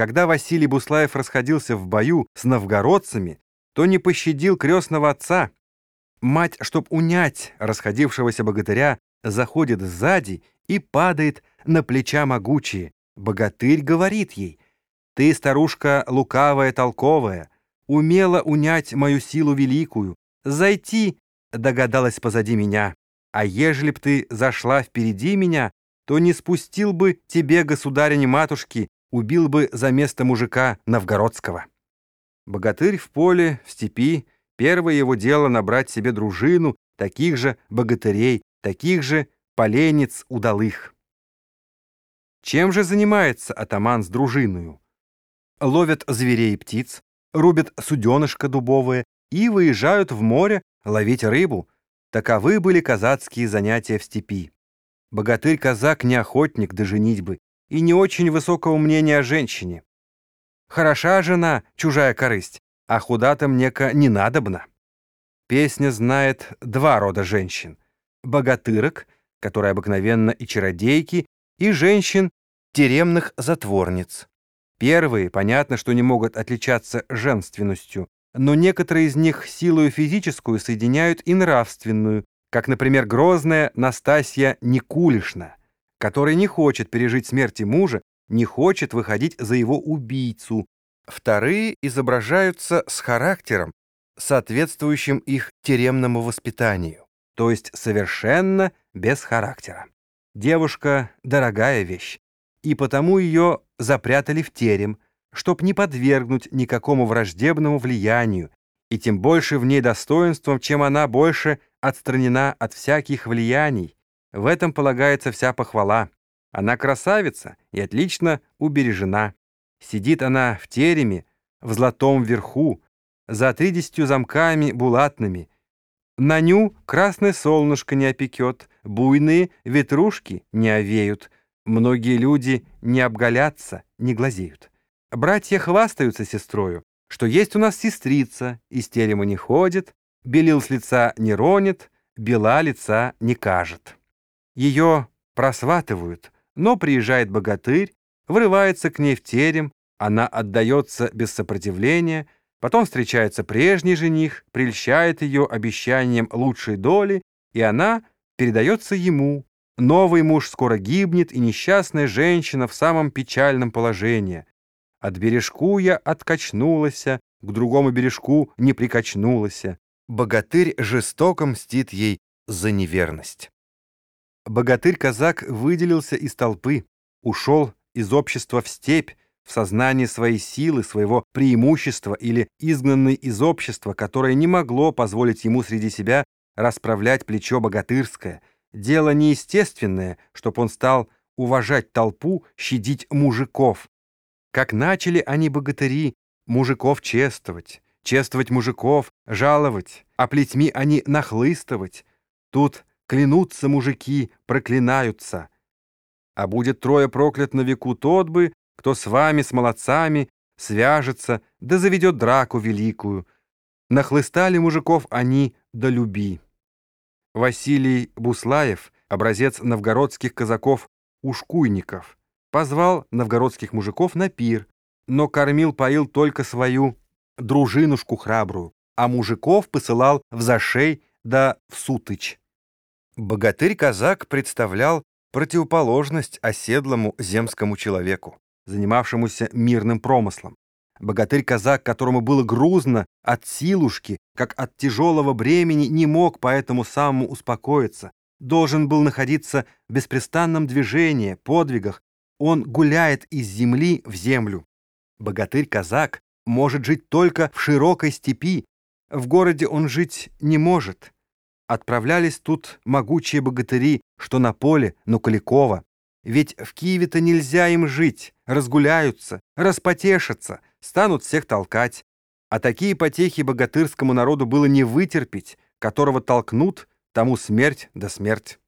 Когда Василий Буслаев расходился в бою с новгородцами, то не пощадил крестного отца. Мать, чтоб унять расходившегося богатыря, заходит сзади и падает на плеча могучие. Богатырь говорит ей, «Ты, старушка лукавая, толковая, умела унять мою силу великую. Зайти, догадалась позади меня, а ежели б ты зашла впереди меня, то не спустил бы тебе, государыни-матушки, убил бы за место мужика новгородского». Богатырь в поле, в степи, первое его дело набрать себе дружину, таких же богатырей, таких же поленец удалых. Чем же занимается атаман с дружиною? Ловят зверей и птиц, рубят суденышко дубовое и выезжают в море ловить рыбу. Таковы были казацкие занятия в степи. Богатырь-казак не охотник до женитьбы и не очень высокого мнения о женщине. Хороша жена, чужая корысть, а худа-то мне-ка не надобна. Песня знает два рода женщин. Богатырок, которые обыкновенно и чародейки, и женщин, теремных затворниц. Первые, понятно, что не могут отличаться женственностью, но некоторые из них силою физическую соединяют и нравственную, как, например, грозная Настасья Никулишна, которая не хочет пережить смерти мужа не хочет выходить за его убийцу. Вторые изображаются с характером, соответствующим их тюремному воспитанию, то есть совершенно без характера. Девушка — дорогая вещь, и потому ее запрятали в терем, чтоб не подвергнуть никакому враждебному влиянию, и тем больше в ней достоинством, чем она больше отстранена от всяких влияний. В этом полагается вся похвала. Она красавица и отлично убережена. Сидит она в тереме, в золотом верху, за тридесятью замками булатными. На ню красное солнышко не опекет, буйные ветрушки не овеют, многие люди не обголятся, не глазеют. Братья хвастаются сестрою, что есть у нас сестрица, из терема не ходит, белил с лица не ронит, бела лица не кажет. Ее просватывают — но приезжает богатырь, врывается к ней в терем, она отдается без сопротивления, потом встречается прежний жених, прельщает ее обещанием лучшей доли, и она передается ему. Новый муж скоро гибнет, и несчастная женщина в самом печальном положении. От бережку я откачнулась, к другому бережку не прикачнулась. Богатырь жестоко мстит ей за неверность. Богатырь-казак выделился из толпы, ушел из общества в степь, в сознании своей силы, своего преимущества или изгнанный из общества, которое не могло позволить ему среди себя расправлять плечо богатырское. Дело неестественное, чтоб он стал уважать толпу, щадить мужиков. Как начали они, богатыри, мужиков чествовать, чествовать мужиков, жаловать, а плетьми они нахлыстывать. Тут Клянутся мужики, проклинаются. А будет трое проклят на веку тот бы, кто с вами, с молодцами, свяжется, да заведет драку великую. Нахлыстали мужиков они до люби. Василий Буслаев, образец новгородских казаков-ушкуйников, позвал новгородских мужиков на пир, но кормил-поил только свою дружинушку храбрую, а мужиков посылал в зашей да в сутыч. Богатырь-казак представлял противоположность оседлому земскому человеку, занимавшемуся мирным промыслом. Богатырь-казак, которому было грузно от силушки, как от тяжелого бремени, не мог поэтому самому успокоиться, должен был находиться в беспрестанном движении, подвигах, он гуляет из земли в землю. Богатырь-казак может жить только в широкой степи, в городе он жить не может. Отправлялись тут могучие богатыри, что на поле, но Куликова. Ведь в Киеве-то нельзя им жить, разгуляются, распотешатся, станут всех толкать. А такие потехи богатырскому народу было не вытерпеть, которого толкнут, тому смерть да смерть.